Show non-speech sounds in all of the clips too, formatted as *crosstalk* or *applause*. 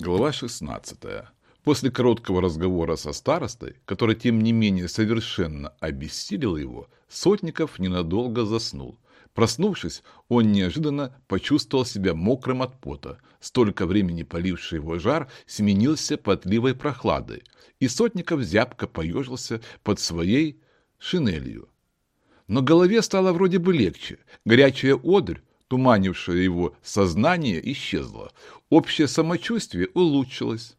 Глава 16. После короткого разговора со старостой, который тем не менее совершенно обессилил его, Сотников ненадолго заснул. Проснувшись, он неожиданно почувствовал себя мокрым от пота. Столько времени поливший его жар сменился потливой прохладой, и Сотников зябко поежился под своей шинелью. Но голове стало вроде бы легче. Горячая одрь, туманившая его сознание, исчезла. Общее самочувствие улучшилось.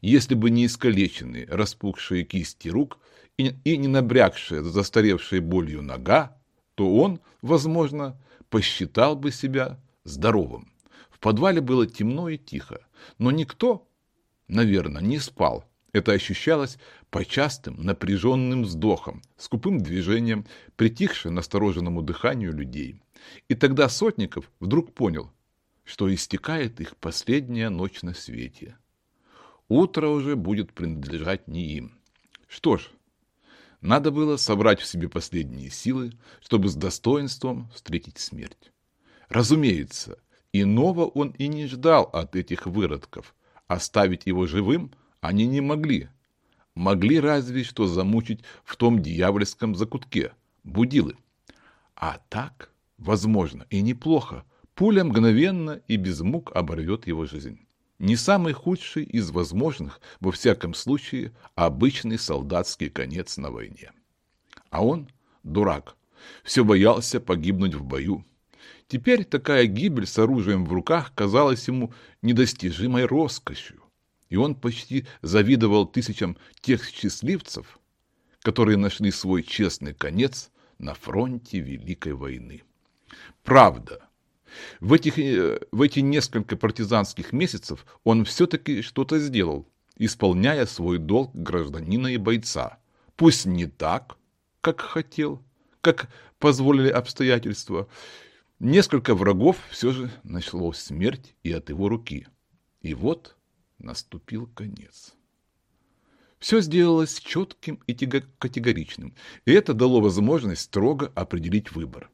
Если бы не искалеченные, распухшие кисти рук и, не набрякшая, застаревшая болью нога, то он, возможно, посчитал бы себя здоровым. В подвале было темно и тихо, но никто, наверное, не спал. Это ощущалось по частым напряженным вздохам, скупым движением, притихше настороженному дыханию людей. И тогда Сотников вдруг понял, что истекает их последняя ночь на свете. Утро уже будет принадлежать не им. Что ж, надо было собрать в себе последние силы, чтобы с достоинством встретить смерть. Разумеется, иного он и не ждал от этих выродков. Оставить его живым они не могли. Могли разве что замучить в том дьявольском закутке, будилы. А так, возможно, и неплохо, пуля мгновенно и без мук оборвет его жизнь. Не самый худший из возможных, во всяком случае, обычный солдатский конец на войне. А он, дурак, все боялся погибнуть в бою. Теперь такая гибель с оружием в руках казалась ему недостижимой роскошью, и он почти завидовал тысячам тех счастливцев, которые нашли свой честный конец на фронте Великой войны. Правда, в, этих, э, в эти несколько партизанских месяцев он все-таки что-то сделал, исполняя свой долг гражданина и бойца. Пусть не так, как хотел, как позволили обстоятельства. Несколько врагов все же нашло смерть и от его руки. И вот наступил конец. Все сделалось четким и категоричным, и это дало возможность строго определить выбор.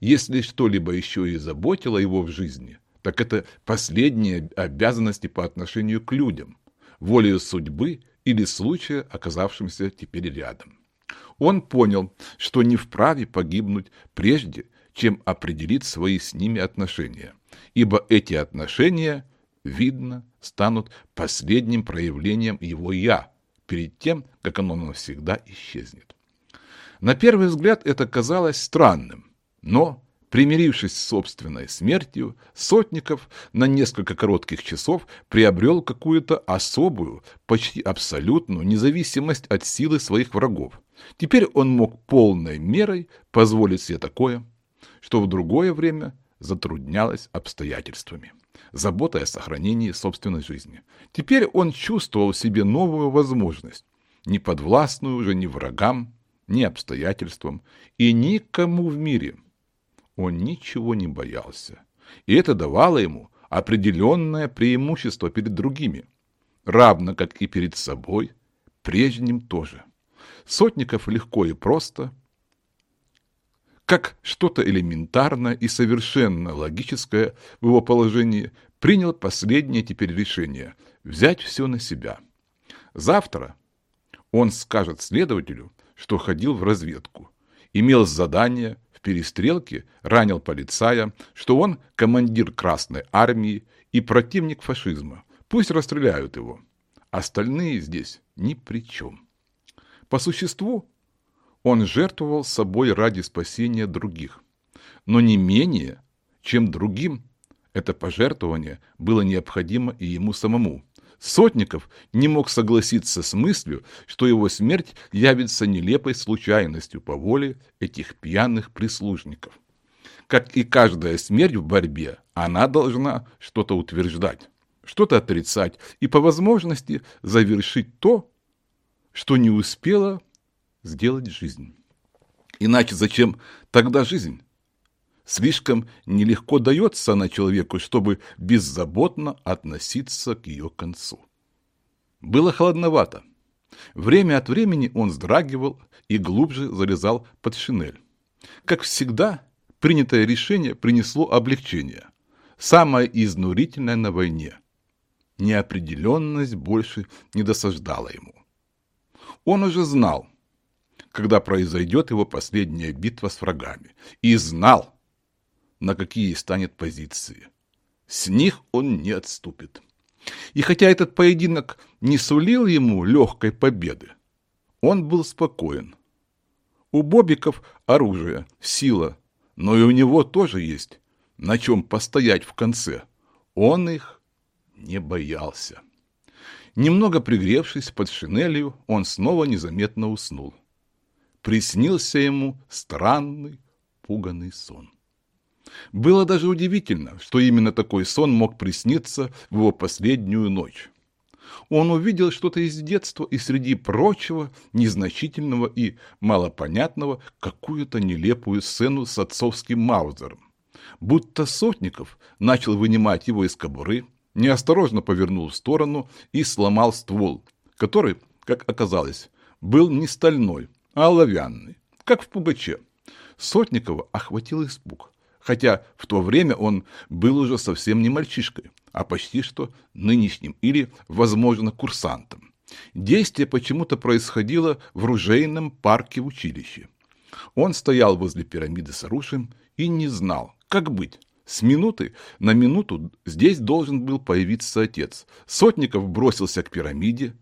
Если что-либо еще и заботило его в жизни, так это последние обязанности по отношению к людям, волею судьбы или случая, оказавшимся теперь рядом. Он понял, что не вправе погибнуть прежде, чем определить свои с ними отношения, ибо эти отношения, видно, станут последним проявлением его «я», перед тем, как оно навсегда исчезнет. На первый взгляд это казалось странным, но, примирившись с собственной смертью, Сотников на несколько коротких часов приобрел какую-то особую, почти абсолютную независимость от силы своих врагов. Теперь он мог полной мерой позволить себе такое, что в другое время затруднялось обстоятельствами, заботой о сохранении собственной жизни. Теперь он чувствовал в себе новую возможность, не подвластную уже ни врагам, ни обстоятельствам и никому в мире – он ничего не боялся. И это давало ему определенное преимущество перед другими, равно как и перед собой, прежним тоже. Сотников легко и просто, как что-то элементарное и совершенно логическое в его положении, принял последнее теперь решение – взять все на себя. Завтра он скажет следователю, что ходил в разведку, имел задание перестрелке ранил полицая, что он командир Красной Армии и противник фашизма. Пусть расстреляют его. Остальные здесь ни при чем. По существу он жертвовал собой ради спасения других. Но не менее, чем другим, это пожертвование было необходимо и ему самому. Сотников не мог согласиться с мыслью, что его смерть явится нелепой случайностью по воле этих пьяных прислужников. Как и каждая смерть в борьбе, она должна что-то утверждать, что-то отрицать и по возможности завершить то, что не успела сделать жизнь. Иначе зачем тогда жизнь? Слишком нелегко дается она человеку, чтобы беззаботно относиться к ее концу. Было холодновато. Время от времени он вздрагивал и глубже залезал под шинель. Как всегда, принятое решение принесло облегчение. Самое изнурительное на войне. неопределенность больше не досаждала ему. Он уже знал, когда произойдет его последняя битва с врагами, и знал, на какие станет позиции. С них он не отступит. И хотя этот поединок не сулил ему легкой победы, он был спокоен. У Бобиков оружие, сила, но и у него тоже есть на чем постоять в конце. Он их не боялся. Немного пригревшись под шинелью, он снова незаметно уснул. Приснился ему странный, пуганный сон. Было даже удивительно, что именно такой сон мог присниться в его последнюю ночь. Он увидел что-то из детства и среди прочего, незначительного и малопонятного, какую-то нелепую сцену с отцовским маузером. Будто Сотников начал вынимать его из кобуры, неосторожно повернул в сторону и сломал ствол, который, как оказалось, был не стальной, а оловянный, как в пугаче. Сотникова охватил испуг, хотя в то время он был уже совсем не мальчишкой, а почти что нынешним или, возможно, курсантом. Действие почему-то происходило в ружейном парке в училище. Он стоял возле пирамиды с оружием и не знал, как быть. С минуты на минуту здесь должен был появиться отец. Сотников бросился к пирамиде,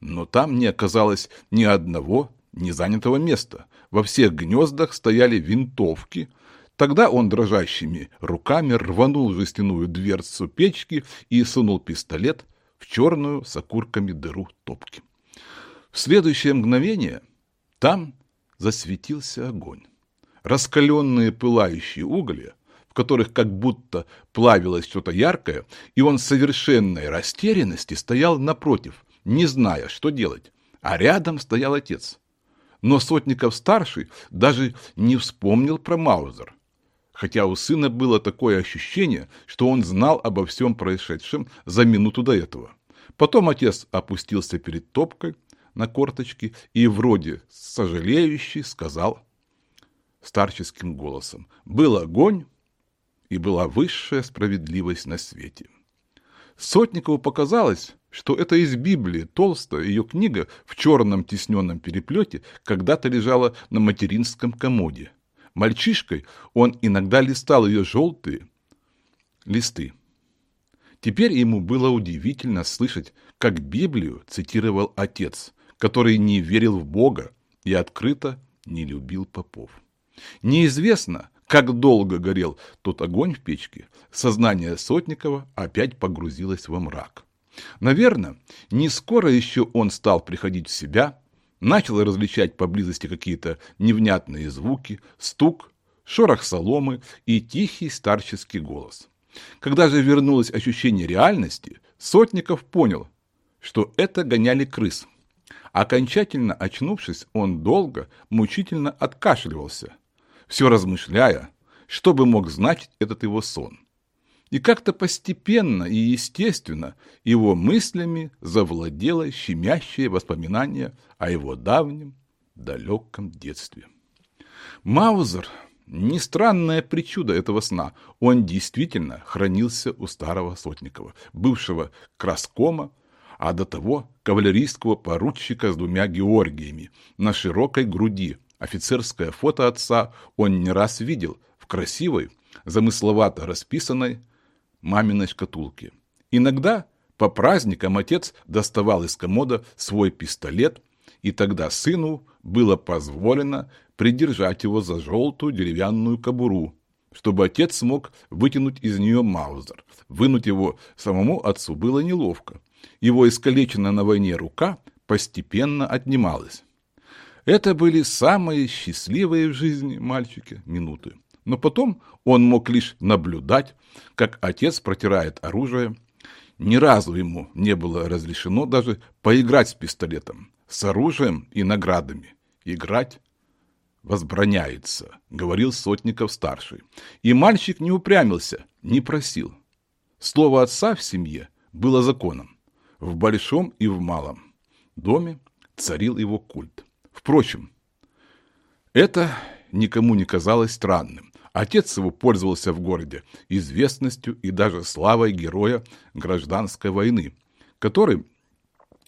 но там не оказалось ни одного незанятого места. Во всех гнездах стояли винтовки. Тогда он дрожащими руками рванул жестяную дверцу печки и сунул пистолет в черную с окурками дыру топки. В следующее мгновение там засветился огонь. Раскаленные пылающие угли которых как будто плавилось что-то яркое, и он в совершенной растерянности стоял напротив, не зная, что делать. А рядом стоял отец. Но Сотников-старший даже не вспомнил про Маузер. Хотя у сына было такое ощущение, что он знал обо всем происшедшем за минуту до этого. Потом отец опустился перед топкой на корточки и вроде сожалеющий сказал старческим голосом «Был огонь, и была высшая справедливость на свете. Сотникову показалось, что это из Библии, толстая ее книга в черном тисненном переплете когда-то лежала на материнском комоде. Мальчишкой он иногда листал ее желтые листы. Теперь ему было удивительно слышать, как Библию цитировал отец, который не верил в Бога и открыто не любил попов. Неизвестно, как долго горел тот огонь в печке, сознание Сотникова опять погрузилось во мрак. Наверное, не скоро еще он стал приходить в себя, начал различать поблизости какие-то невнятные звуки, стук, шорох соломы и тихий старческий голос. Когда же вернулось ощущение реальности, Сотников понял, что это гоняли крыс. Окончательно очнувшись, он долго, мучительно откашливался – все размышляя, что бы мог значить этот его сон. И как-то постепенно и естественно его мыслями завладело щемящее воспоминание о его давнем, далеком детстве. Маузер – не странная причуда этого сна. Он действительно хранился у старого Сотникова, бывшего краскома, а до того кавалерийского поручика с двумя Георгиями на широкой груди – Офицерское фото отца он не раз видел в красивой, замысловато расписанной маминой шкатулке. Иногда по праздникам отец доставал из комода свой пистолет, и тогда сыну было позволено придержать его за желтую деревянную кобуру, чтобы отец смог вытянуть из нее маузер. Вынуть его самому отцу было неловко. Его искалеченная на войне рука постепенно отнималась. Это были самые счастливые в жизни мальчики минуты. Но потом он мог лишь наблюдать, как отец протирает оружие. Ни разу ему не было разрешено даже поиграть с пистолетом, с оружием и наградами. Играть возбраняется, говорил Сотников-старший. И мальчик не упрямился, не просил. Слово отца в семье было законом, в большом и в малом доме царил его культ. Впрочем, это никому не казалось странным. Отец его пользовался в городе известностью и даже славой героя гражданской войны, который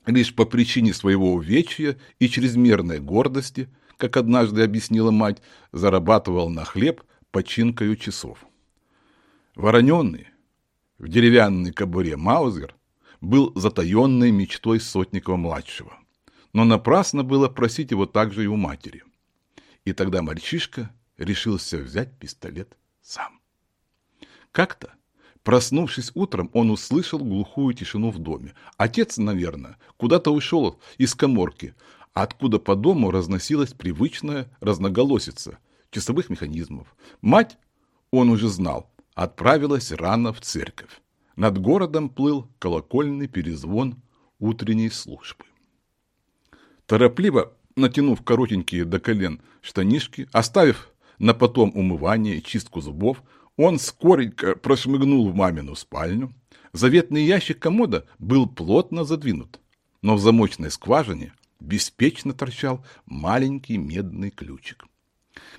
лишь по причине своего увечья и чрезмерной гордости, как однажды объяснила мать, зарабатывал на хлеб починкою часов. Вороненный в деревянной кобуре Маузер был затаенной мечтой Сотникова-младшего. Но напрасно было просить его также и у матери. И тогда мальчишка решился взять пистолет сам. Как-то, проснувшись утром, он услышал глухую тишину в доме. Отец, наверное, куда-то ушел из коморки, откуда по дому разносилась привычная разноголосица часовых механизмов. Мать, он уже знал, отправилась рано в церковь. Над городом плыл колокольный перезвон утренней службы. Торопливо натянув коротенькие до колен штанишки, оставив на потом умывание и чистку зубов, он скоренько прошмыгнул в мамину спальню. Заветный ящик комода был плотно задвинут, но в замочной скважине беспечно торчал маленький медный ключик,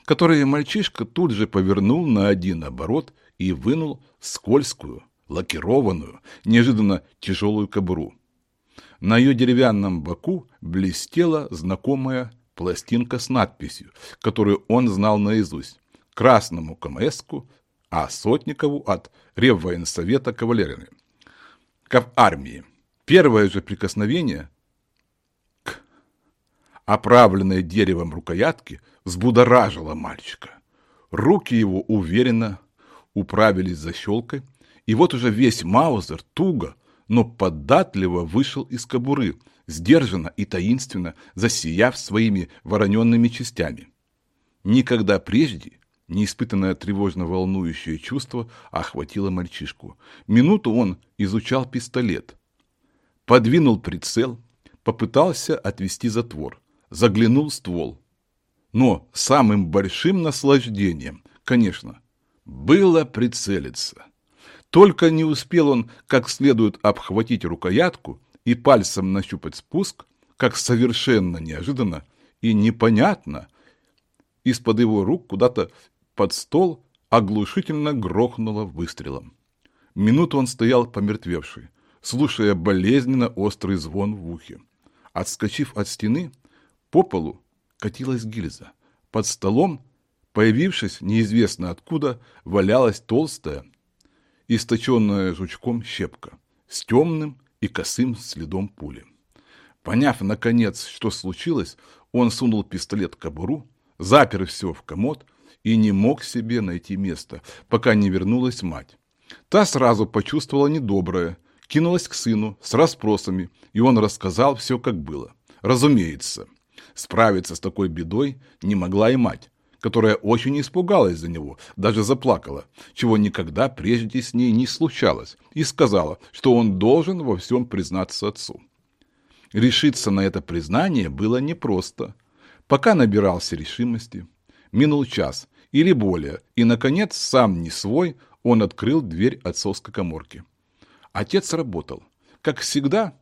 который мальчишка тут же повернул на один оборот и вынул скользкую, лакированную, неожиданно тяжелую кобуру. На ее деревянном боку блестела знакомая пластинка с надписью, которую он знал наизусть. Красному КМСку, а Сотникову от Реввоенсовета кавалерии. К армии. Первое же прикосновение к оправленной деревом рукоятке взбудоражило мальчика. Руки его уверенно управились защелкой, и вот уже весь Маузер туго, но податливо вышел из кобуры, сдержанно и таинственно засияв своими вороненными частями. Никогда прежде неиспытанное тревожно волнующее чувство охватило мальчишку. Минуту он изучал пистолет, подвинул прицел, попытался отвести затвор, заглянул в ствол. Но самым большим наслаждением, конечно, было прицелиться. Только не успел он как следует обхватить рукоятку и пальцем нащупать спуск, как совершенно неожиданно и непонятно из-под его рук куда-то под стол оглушительно грохнуло выстрелом. Минуту он стоял помертвевший, слушая болезненно острый звон в ухе. Отскочив от стены, по полу катилась гильза. Под столом, появившись неизвестно откуда, валялась толстая, источенная жучком щепка с темным и косым следом пули. Поняв, наконец, что случилось, он сунул пистолет в кобуру, запер все в комод и не мог себе найти места, пока не вернулась мать. Та сразу почувствовала недоброе, кинулась к сыну с расспросами, и он рассказал все, как было. Разумеется, справиться с такой бедой не могла и мать, которая очень испугалась за него, даже заплакала, чего никогда прежде с ней не случалось, и сказала, что он должен во всем признаться отцу. Решиться на это признание было непросто. Пока набирался решимости, минул час или более, и, наконец, сам не свой, он открыл дверь отцовской коморки. Отец работал, как всегда,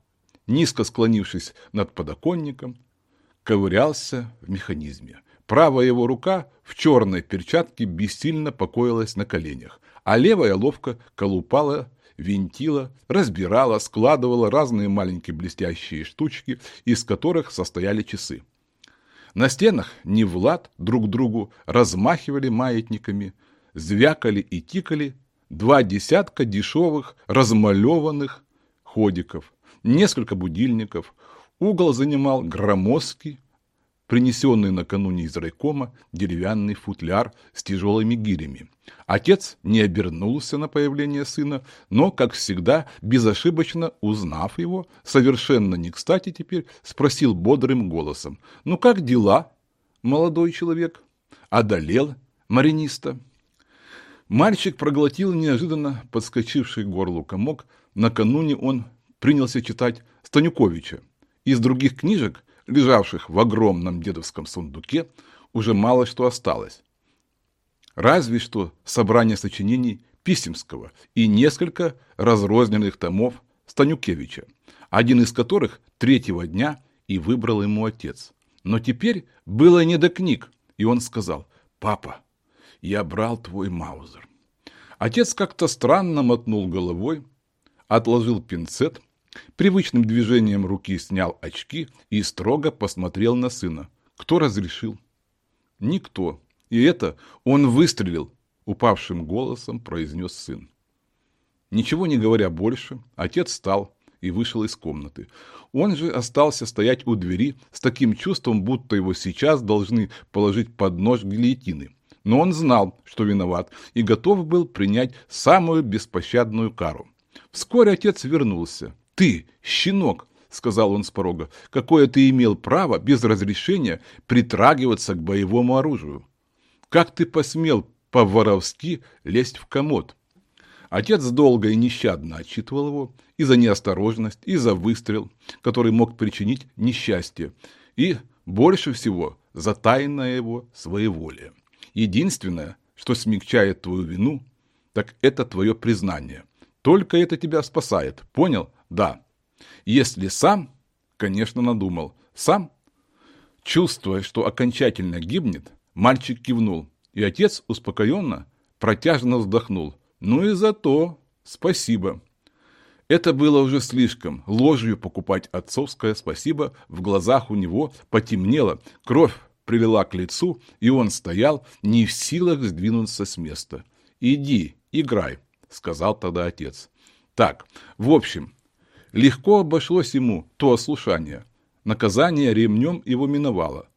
низко склонившись над подоконником, ковырялся в механизме. Правая его рука в черной перчатке бессильно покоилась на коленях, а левая ловко колупала, винтила, разбирала, складывала разные маленькие блестящие штучки, из которых состояли часы. На стенах не в лад друг другу размахивали маятниками, звякали и тикали два десятка дешевых размалеванных ходиков, несколько будильников. Угол занимал громоздкий, принесенный накануне из райкома деревянный футляр с тяжелыми гирями. Отец не обернулся на появление сына, но, как всегда, безошибочно узнав его, совершенно не кстати теперь, спросил бодрым голосом. «Ну как дела, молодой человек?» «Одолел мариниста?» Мальчик проглотил неожиданно подскочивший горлу комок. Накануне он принялся читать Станюковича. Из других книжек лежавших в огромном дедовском сундуке, уже мало что осталось. Разве что собрание сочинений Писемского и несколько разрозненных томов Станюкевича, один из которых третьего дня и выбрал ему отец. Но теперь было не до книг, и он сказал, «Папа, я брал твой маузер. Отец как-то странно мотнул головой, отложил пинцет, привычным движением руки снял очки и строго посмотрел на сына. Кто разрешил? Никто. И это он выстрелил, упавшим голосом произнес сын. Ничего не говоря больше, отец встал и вышел из комнаты. Он же остался стоять у двери с таким чувством, будто его сейчас должны положить под нож гильотины. Но он знал, что виноват, и готов был принять самую беспощадную кару. Вскоре отец вернулся. «Ты, щенок!» — сказал он с порога. «Какое ты имел право без разрешения притрагиваться к боевому оружию? Как ты посмел по-воровски лезть в комод?» Отец долго и нещадно отчитывал его и за неосторожность, и за выстрел, который мог причинить несчастье, и, больше всего, за тайное его своеволие. Единственное, что смягчает твою вину, так это твое признание. Только это тебя спасает. Понял? Да. Если сам, конечно, надумал. Сам, чувствуя, что окончательно гибнет, мальчик кивнул, и отец успокоенно, протяжно вздохнул. Ну и за то спасибо. Это было уже слишком. Ложью покупать отцовское спасибо в глазах у него потемнело, кровь прилила к лицу, и он стоял, не в силах сдвинуться с места. «Иди, играй», — сказал тогда отец. Так, в общем, легко обошлось ему то ослушание. Наказание ремнем его миновало.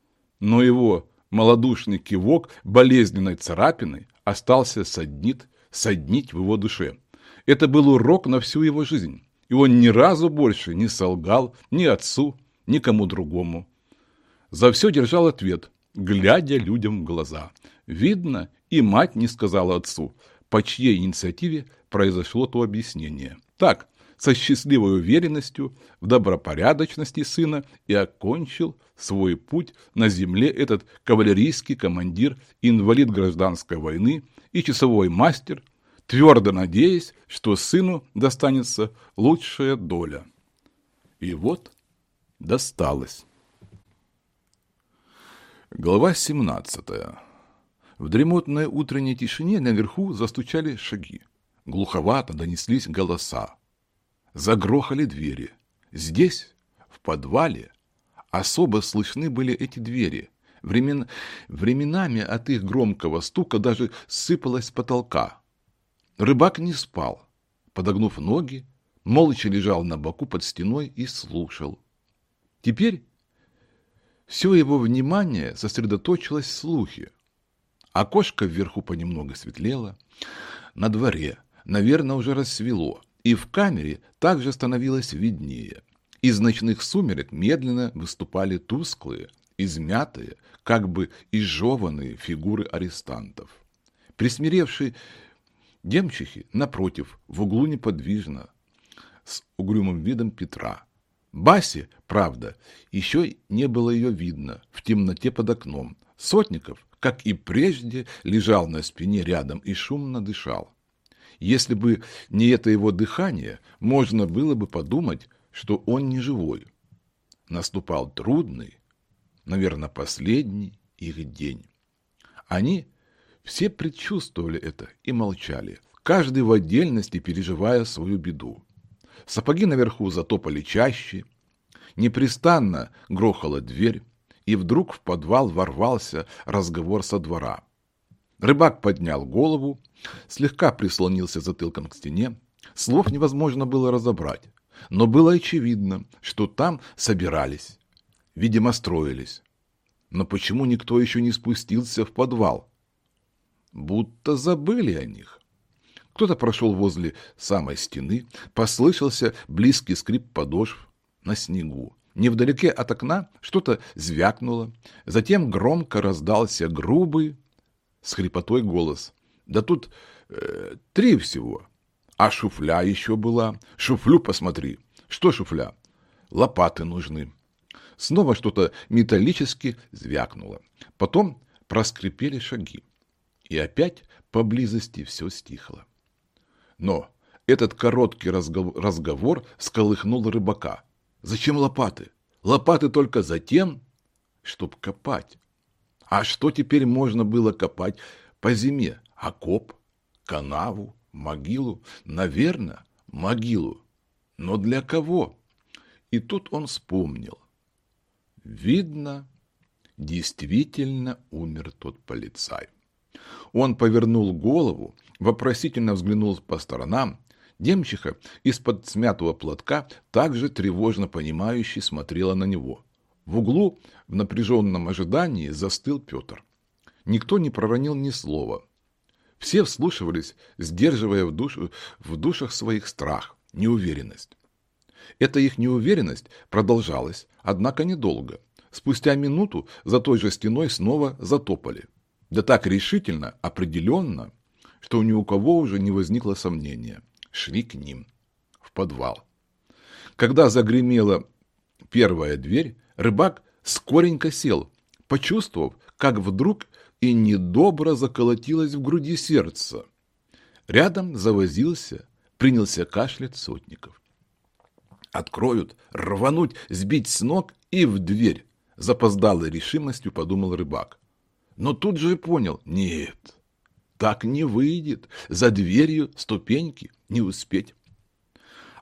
Но его малодушный кивок болезненной царапиной остался соднит соднить в его душе. Это был урок на всю его жизнь, и он ни разу больше не солгал ни отцу, ни кому другому. За все держал ответ, глядя людям в глаза. Видно, и мать не сказала отцу, по чьей инициативе произошло то объяснение. Так, со счастливой уверенностью в добропорядочности сына и окончил свой путь на земле этот кавалерийский командир, инвалид гражданской войны и часовой мастер, твердо надеясь, что сыну достанется лучшая доля. И вот досталось. Глава 17. В дремотной утренней тишине наверху застучали шаги. Глуховато донеслись голоса. Загрохали двери. Здесь, в подвале, особо слышны были эти двери. Времен... Временами от их громкого стука даже сыпалась с потолка. Рыбак не спал. Подогнув ноги, молча лежал на боку под стеной и слушал. Теперь все его внимание сосредоточилось в слухе. Окошко вверху понемногу светлело. На дворе, наверное, уже рассвело и в камере также становилось виднее. Из ночных сумерек медленно выступали тусклые, измятые, как бы изжеванные фигуры арестантов. Присмиревшие демчихи, напротив, в углу неподвижно, с угрюмым видом Петра. Баси, правда, еще не было ее видно в темноте под окном. Сотников, как и прежде, лежал на спине рядом и шумно дышал. Если бы не это его дыхание, можно было бы подумать, что он не живой. Наступал трудный, наверное, последний их день. Они все предчувствовали это и молчали, каждый в отдельности переживая свою беду. Сапоги наверху затопали чаще, непрестанно грохала дверь, и вдруг в подвал ворвался разговор со двора. Рыбак поднял голову, слегка прислонился затылком к стене. Слов невозможно было разобрать, но было очевидно, что там собирались, видимо, строились. Но почему никто еще не спустился в подвал? Будто забыли о них. Кто-то прошел возле самой стены, послышался близкий скрип подошв на снегу. Невдалеке от окна что-то звякнуло, затем громко раздался грубый, с хрипотой голос. Да тут э, три всего. А шуфля еще была. Шуфлю посмотри. Что шуфля? Лопаты нужны. Снова что-то металлически звякнуло. Потом проскрипели шаги. И опять поблизости все стихло. Но этот короткий разговор, сколыхнул рыбака. Зачем лопаты? Лопаты только за тем, чтоб копать. А что теперь можно было копать? по зиме? Окоп, канаву, могилу? Наверное, могилу. Но для кого? И тут он вспомнил. Видно, действительно умер тот полицай. Он повернул голову, вопросительно взглянул по сторонам. Демчиха из-под смятого платка также тревожно понимающе смотрела на него. В углу в напряженном ожидании застыл Петр. Никто не проронил ни слова. Все вслушивались, сдерживая в, душу, в душах своих страх, неуверенность. Эта их неуверенность продолжалась, однако недолго. Спустя минуту за той же стеной снова затопали. Да так решительно, определенно, что ни у кого уже не возникло сомнения. Шли к ним, в подвал. Когда загремела первая дверь, рыбак скоренько сел, почувствовав, как вдруг и недобро заколотилось в груди сердце. Рядом завозился, принялся кашлять сотников. Откроют, рвануть, сбить с ног и в дверь. Запоздалой решимостью подумал рыбак. Но тут же понял, нет, так не выйдет. За дверью ступеньки не успеть.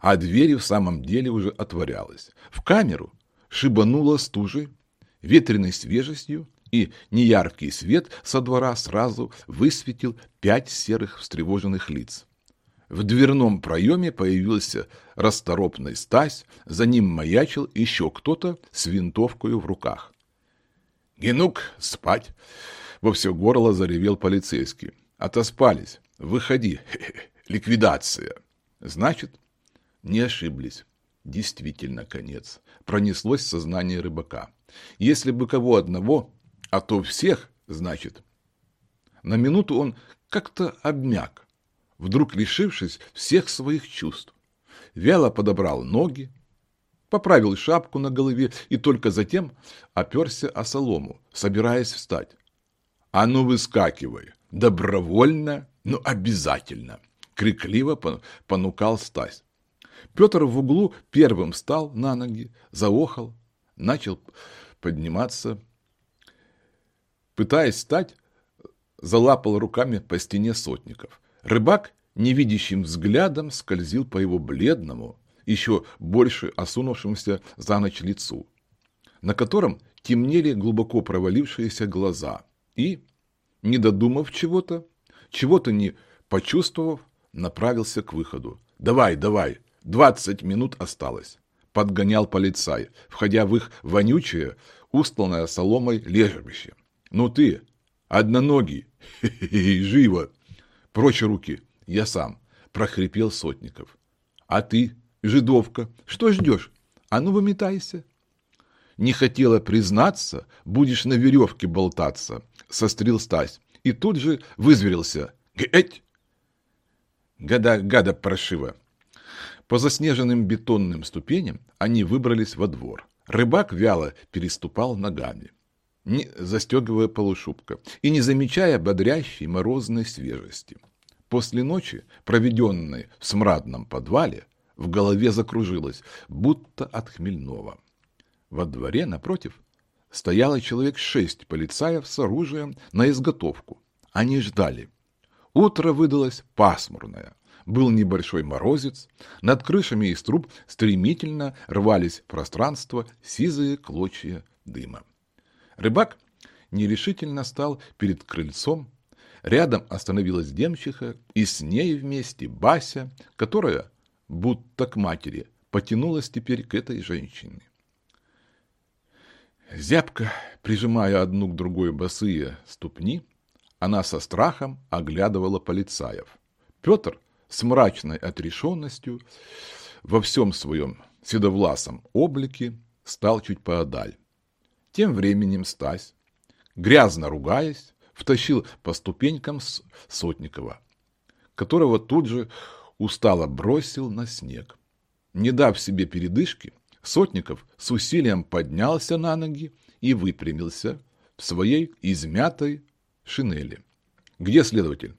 А дверь в самом деле уже отворялась. В камеру шибануло стужей, ветреной свежестью, и неяркий свет со двора сразу высветил пять серых встревоженных лиц. В дверном проеме появился расторопный Стась, за ним маячил еще кто-то с винтовкой в руках. «Генук, спать!» — во все горло заревел полицейский. «Отоспались. Выходи. *laughs* Ликвидация!» Значит, не ошиблись. Действительно конец. Пронеслось сознание рыбака. Если бы кого одного, а то всех, значит. На минуту он как-то обмяк вдруг лишившись всех своих чувств. Вяло подобрал ноги, поправил шапку на голове и только затем оперся о солому, собираясь встать. «А ну выскакивай! Добровольно, но обязательно!» — крикливо понукал Стась. Петр в углу первым встал на ноги, заохал, начал подниматься. Пытаясь встать, залапал руками по стене сотников. Рыбак невидящим взглядом скользил по его бледному, еще больше осунувшемуся за ночь лицу, на котором темнели глубоко провалившиеся глаза, и, не додумав чего-то, чего-то не почувствовав, направился к выходу. «Давай, давай, двадцать минут осталось», — подгонял полицай, входя в их вонючее, устланное соломой лежбище. «Ну ты, одноногий, *laughs* живо!» Прочь руки, я сам, прохрипел Сотников. А ты, жидовка, что ждешь? А ну выметайся. Не хотела признаться, будешь на веревке болтаться, сострил Стась. И тут же вызверился. Эть! Гада, гада паршива. По заснеженным бетонным ступеням они выбрались во двор. Рыбак вяло переступал ногами не застегивая полушубка и не замечая бодрящей морозной свежести. После ночи, проведенной в смрадном подвале, в голове закружилось, будто от хмельного. Во дворе, напротив, стояло человек шесть полицаев с оружием на изготовку. Они ждали. Утро выдалось пасмурное. Был небольшой морозец, над крышами из труб стремительно рвались в пространство сизые клочья дыма. Рыбак нерешительно стал перед крыльцом. Рядом остановилась демчиха, и с ней вместе Бася, которая, будто к матери, потянулась теперь к этой женщине. Зябко, прижимая одну к другой босые ступни, она со страхом оглядывала полицаев. Петр с мрачной отрешенностью во всем своем седовласом облике стал чуть поодаль. Тем временем Стась, грязно ругаясь, втащил по ступенькам Сотникова, которого тут же устало бросил на снег. Не дав себе передышки, Сотников с усилием поднялся на ноги и выпрямился в своей измятой шинели. «Где следователь?»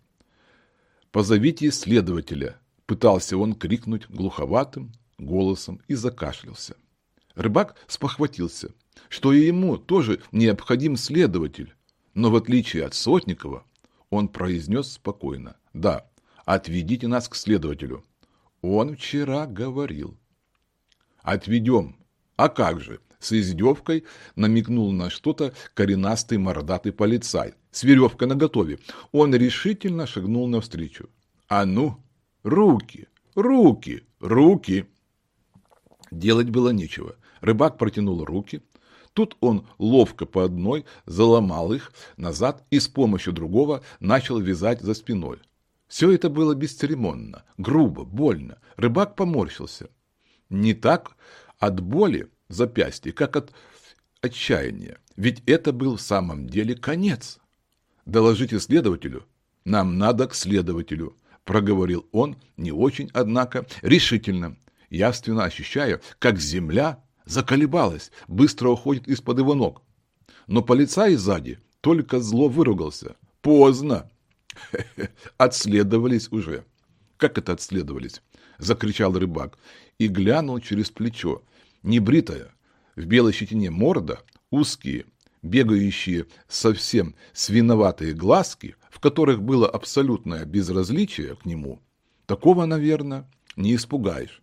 «Позовите следователя», — пытался он крикнуть глуховатым голосом и закашлялся. Рыбак спохватился что и ему тоже необходим следователь. Но в отличие от Сотникова, Он произнес спокойно. Да, отведите нас к следователю. Он вчера говорил. Отведем. А как же? С издевкой намекнул на что-то коренастый мордатый полицай с веревкой наготове. Он решительно шагнул навстречу. А ну, руки, руки, руки. Делать было нечего. Рыбак протянул руки. Тут он ловко по одной заломал их назад и с помощью другого начал вязать за спиной. Все это было бесцеремонно, грубо, больно. Рыбак поморщился. Не так от боли запястье, как от отчаяния. Ведь это был в самом деле конец. «Доложите следователю». «Нам надо к следователю», – проговорил он, не очень, однако, решительно явственно ощущая, как земля заколебалась, быстро уходит из-под его ног. Но полицай сзади только зло выругался. Поздно. *laughs* Отследовались уже. Как это отследовались? Закричал рыбак и глянул через плечо. Небритая, в белой щетине морда, узкие, бегающие совсем свиноватые глазки, в которых было абсолютное безразличие к нему. Такого, наверное, не испугаешь.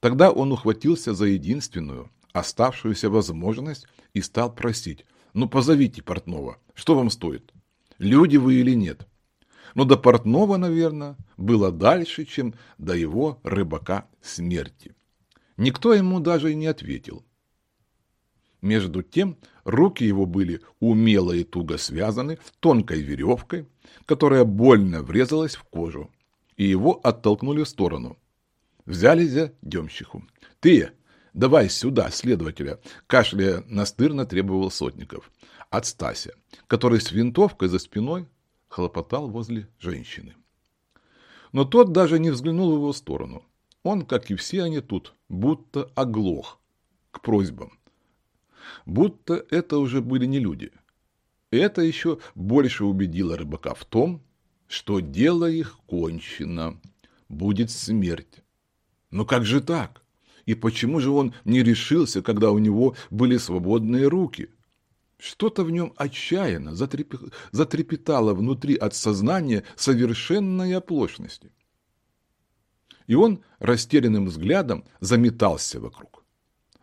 Тогда он ухватился за единственную, оставшуюся возможность и стал просить. «Ну, позовите портного. Что вам стоит? Люди вы или нет?» Но до портного, наверное, было дальше, чем до его рыбака смерти. Никто ему даже и не ответил. Между тем, руки его были умело и туго связаны тонкой веревкой, которая больно врезалась в кожу, и его оттолкнули в сторону. Взяли за Демщиху. «Ты, давай сюда, следователя!» Кашляя настырно требовал Сотников. От Стася, который с винтовкой за спиной хлопотал возле женщины. Но тот даже не взглянул в его сторону. Он, как и все они тут, будто оглох к просьбам. Будто это уже были не люди. Это еще больше убедило рыбака в том, что дело их кончено. Будет смерть. Но как же так? И почему же он не решился, когда у него были свободные руки? Что-то в нем отчаянно затрепетало внутри от сознания совершенной оплошности. И он растерянным взглядом заметался вокруг.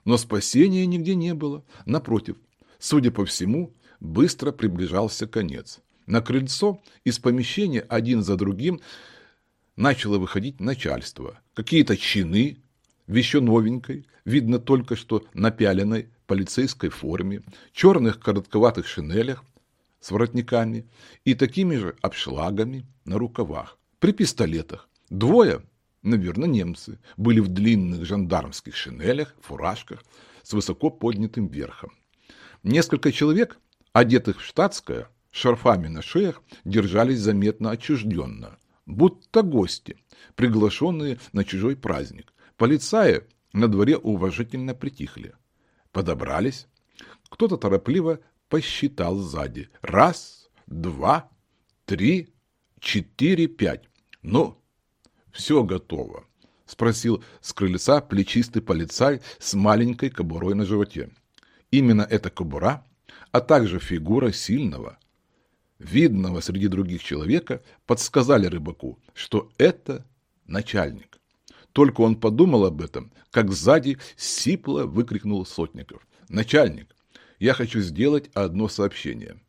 Но спасения нигде не было. Напротив, судя по всему, быстро приближался конец. На крыльцо из помещения один за другим начало выходить начальство. Какие-то чины в еще новенькой, видно только что напяленной полицейской форме, черных коротковатых шинелях с воротниками и такими же обшлагами на рукавах, при пистолетах. Двое, наверное, немцы, были в длинных жандармских шинелях, фуражках с высоко поднятым верхом. Несколько человек, одетых в штатское, шарфами на шеях, держались заметно отчужденно – будто гости, приглашенные на чужой праздник. Полицаи на дворе уважительно притихли. Подобрались. Кто-то торопливо посчитал сзади. Раз, два, три, четыре, пять. Ну, все готово. Спросил с крыльца плечистый полицай с маленькой кобурой на животе. Именно эта кобура, а также фигура сильного, видного среди других человека, подсказали рыбаку, что это начальник. Только он подумал об этом, как сзади сипло выкрикнул Сотников. «Начальник, я хочу сделать одно сообщение».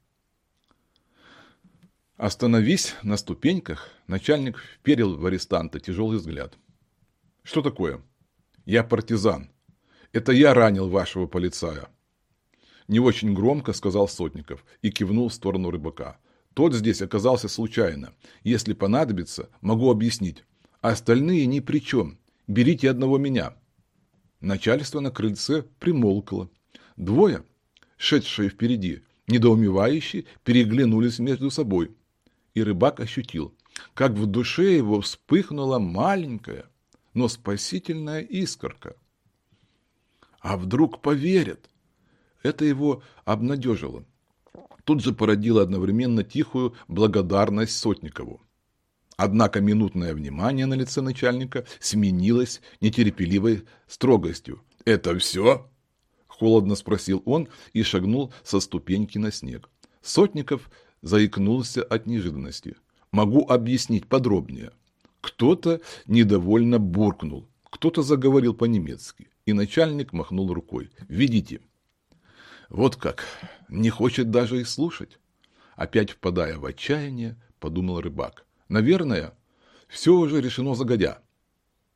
Остановись на ступеньках, начальник вперил в арестанта тяжелый взгляд. «Что такое?» «Я партизан. Это я ранил вашего полицая не очень громко сказал Сотников и кивнул в сторону рыбака. Тот здесь оказался случайно. Если понадобится, могу объяснить. А остальные ни при чем. Берите одного меня. Начальство на крыльце примолкло. Двое, шедшие впереди, недоумевающие, переглянулись между собой. И рыбак ощутил, как в душе его вспыхнула маленькая, но спасительная искорка. А вдруг поверят? Это его обнадежило. Тут же породило одновременно тихую благодарность Сотникову. Однако минутное внимание на лице начальника сменилось нетерпеливой строгостью. «Это все?» – холодно спросил он и шагнул со ступеньки на снег. Сотников заикнулся от неожиданности. Могу объяснить подробнее. Кто-то недовольно буркнул, кто-то заговорил по-немецки, и начальник махнул рукой. «Ведите». Вот как, не хочет даже и слушать. Опять впадая в отчаяние, подумал рыбак. Наверное, все уже решено загодя.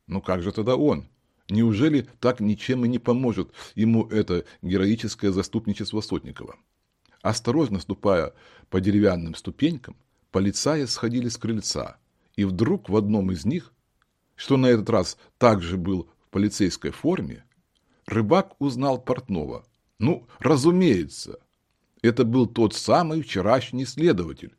Но как же тогда он? Неужели так ничем и не поможет ему это героическое заступничество Сотникова? Осторожно ступая по деревянным ступенькам, полицаи сходили с крыльца, и вдруг в одном из них, что на этот раз также был в полицейской форме, рыбак узнал портного. Ну, разумеется, это был тот самый вчерашний следователь,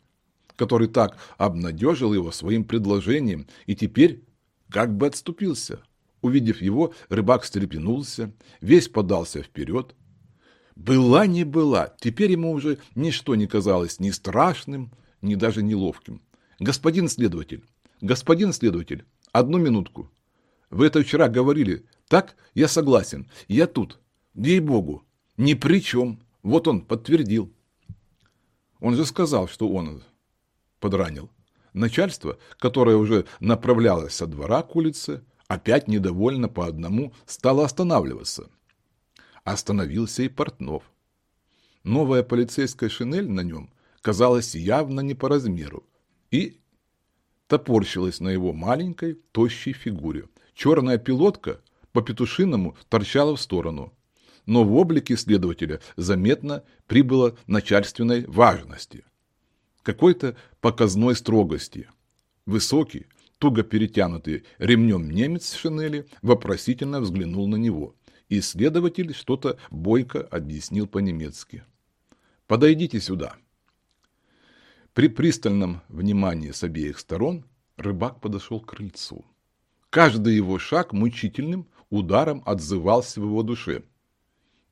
который так обнадежил его своим предложением и теперь как бы отступился. Увидев его, рыбак встрепенулся, весь подался вперед. Была не была, теперь ему уже ничто не казалось ни страшным, ни даже неловким. «Господин следователь, господин следователь, одну минутку. Вы это вчера говорили. Так, я согласен, я тут. Ей-богу, ни при чем. Вот он подтвердил. Он же сказал, что он подранил. Начальство, которое уже направлялось со двора к улице, опять недовольно по одному стало останавливаться. Остановился и Портнов. Новая полицейская шинель на нем казалась явно не по размеру и топорщилась на его маленькой, тощей фигуре. Черная пилотка по петушиному торчала в сторону, но в облике следователя заметно прибыло начальственной важности, какой-то показной строгости. Высокий, туго перетянутый ремнем немец в шинели вопросительно взглянул на него. И следователь что-то бойко объяснил по-немецки. «Подойдите сюда». При пристальном внимании с обеих сторон рыбак подошел к крыльцу. Каждый его шаг мучительным ударом отзывался в его душе.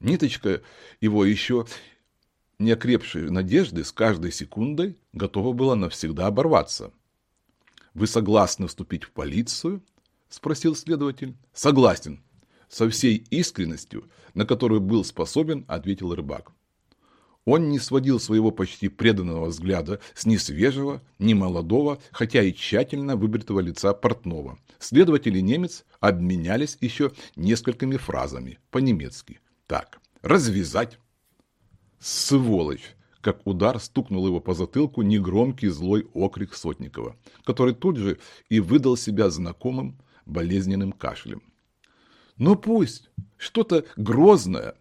Ниточка его еще не окрепшей надежды с каждой секундой готова была навсегда оборваться. «Вы согласны вступить в полицию?» – спросил следователь. «Согласен», – со всей искренностью, на которую был способен, ответил рыбак. Он не сводил своего почти преданного взгляда с ни свежего, ни молодого, хотя и тщательно выбритого лица портного. Следователь и немец обменялись еще несколькими фразами по-немецки. Так, развязать. Сволочь! как удар стукнул его по затылку негромкий злой окрик Сотникова, который тут же и выдал себя знакомым болезненным кашлем. «Ну пусть! Что-то грозное!»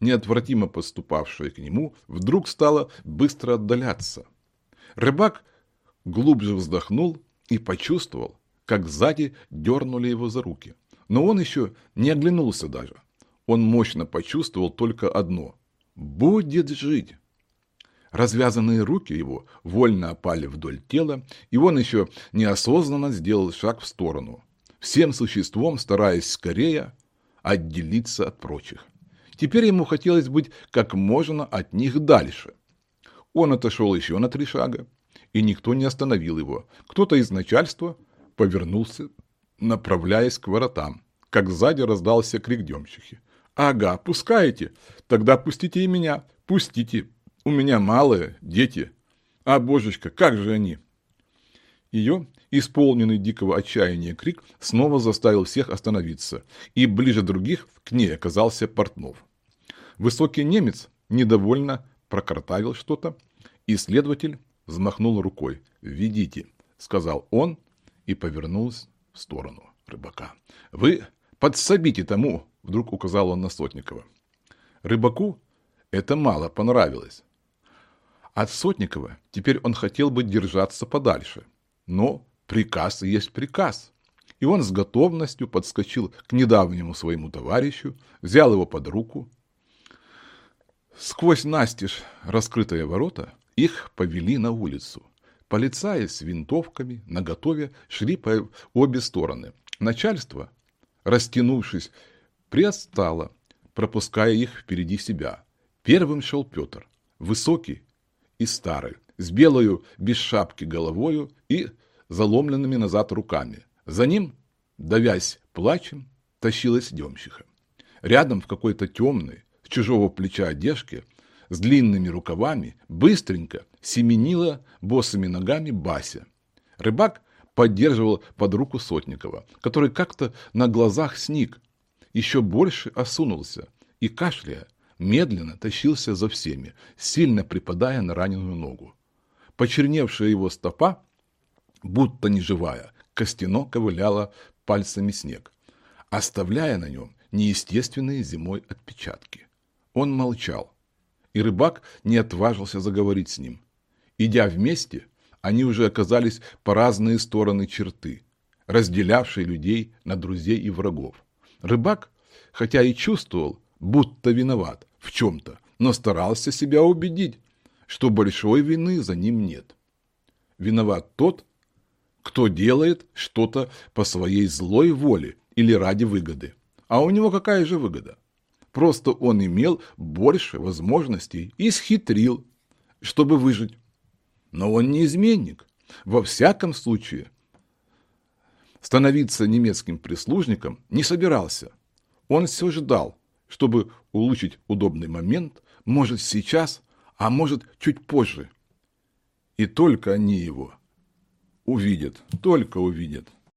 Неотвратимо поступавшее к нему вдруг стало быстро отдаляться. Рыбак глубже вздохнул и почувствовал, как сзади дернули его за руки. Но он еще не оглянулся даже. Он мощно почувствовал только одно – будет жить. Развязанные руки его вольно опали вдоль тела, и он еще неосознанно сделал шаг в сторону, всем существом стараясь скорее отделиться от прочих. Теперь ему хотелось быть как можно от них дальше. Он отошел еще на три шага, и никто не остановил его. Кто-то из начальства повернулся, направляясь к воротам, как сзади раздался крик демщихи. «Ага, пускаете? Тогда пустите и меня, пустите!» У меня малые, дети. А, божечка, как же они? Ее, исполненный дикого отчаяния крик, снова заставил всех остановиться, и ближе других к ней оказался Портнов. Высокий немец недовольно прокартавил что-то, и следователь взмахнул рукой. «Ведите», — сказал он и повернулся в сторону рыбака. «Вы подсобите тому», — вдруг указал он на Сотникова. Рыбаку это мало понравилось. От Сотникова теперь он хотел бы держаться подальше. Но приказ есть приказ. И он с готовностью подскочил к недавнему своему товарищу, взял его под руку. Сквозь настежь раскрытые ворота их повели на улицу. Полицаи с винтовками наготове шли по обе стороны. Начальство, растянувшись, приотстало, пропуская их впереди себя. Первым шел Петр, высокий, и старый, с белою без шапки головою и заломленными назад руками. За ним, давясь плачем, тащилась демщиха. Рядом в какой-то темной, с чужого плеча одежке, с длинными рукавами быстренько семенила босыми ногами Бася. Рыбак поддерживал под руку Сотникова, который как-то на глазах сник, еще больше осунулся и, кашляя, медленно тащился за всеми, сильно припадая на раненую ногу. Почерневшая его стопа, будто неживая, костяно ковыляла пальцами снег, оставляя на нем неестественные зимой отпечатки. Он молчал, и рыбак не отважился заговорить с ним. Идя вместе, они уже оказались по разные стороны черты, разделявшей людей на друзей и врагов. Рыбак, хотя и чувствовал, будто виноват в чем-то, но старался себя убедить, что большой вины за ним нет. Виноват тот, кто делает что-то по своей злой воле или ради выгоды. А у него какая же выгода? Просто он имел больше возможностей и схитрил, чтобы выжить. Но он не изменник. Во всяком случае, становиться немецким прислужником не собирался. Он все ждал, чтобы улучшить удобный момент, может сейчас, а может чуть позже. И только они его увидят, только увидят.